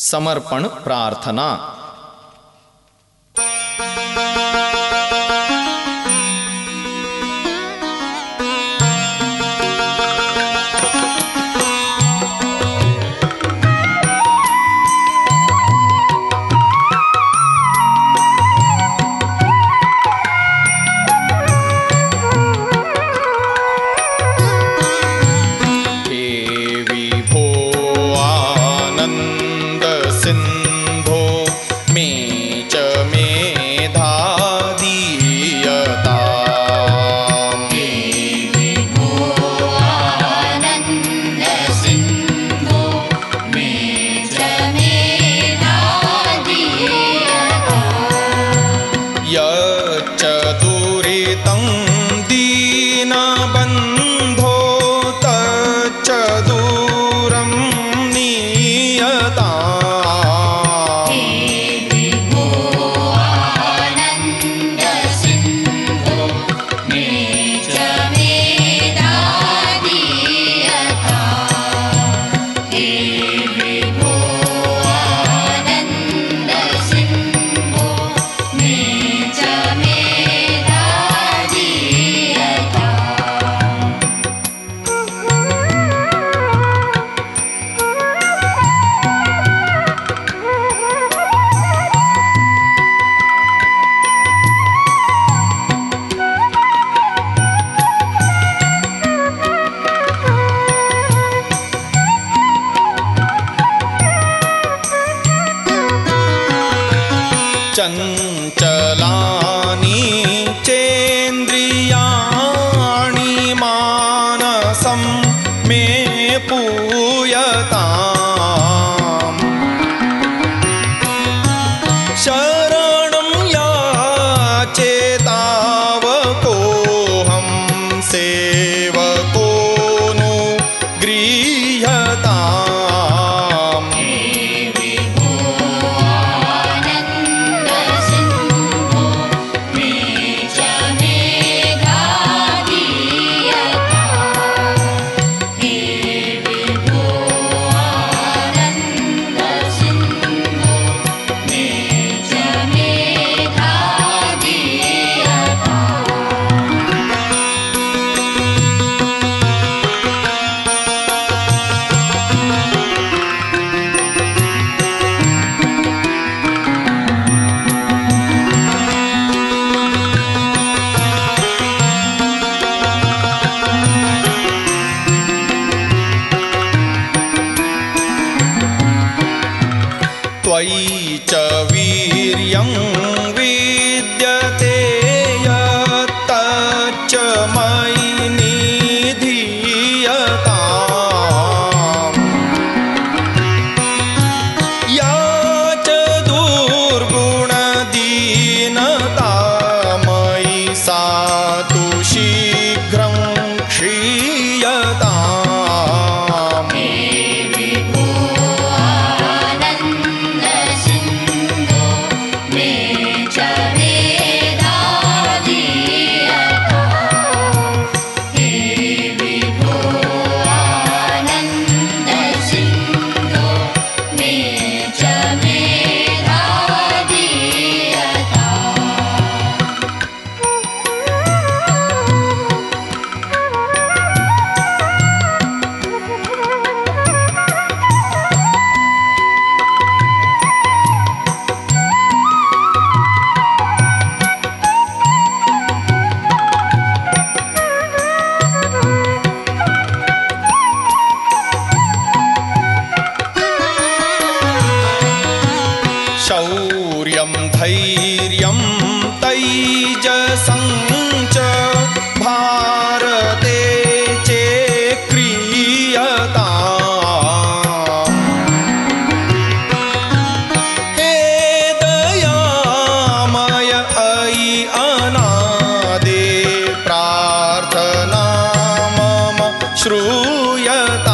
समर्पण प्रार्थना। Là त्वयि च वीर्यं धैर्यं तैजसं च भारते चे क्रियता। हे दयामय अयि अनादे प्रार्थना मम श्रूयता।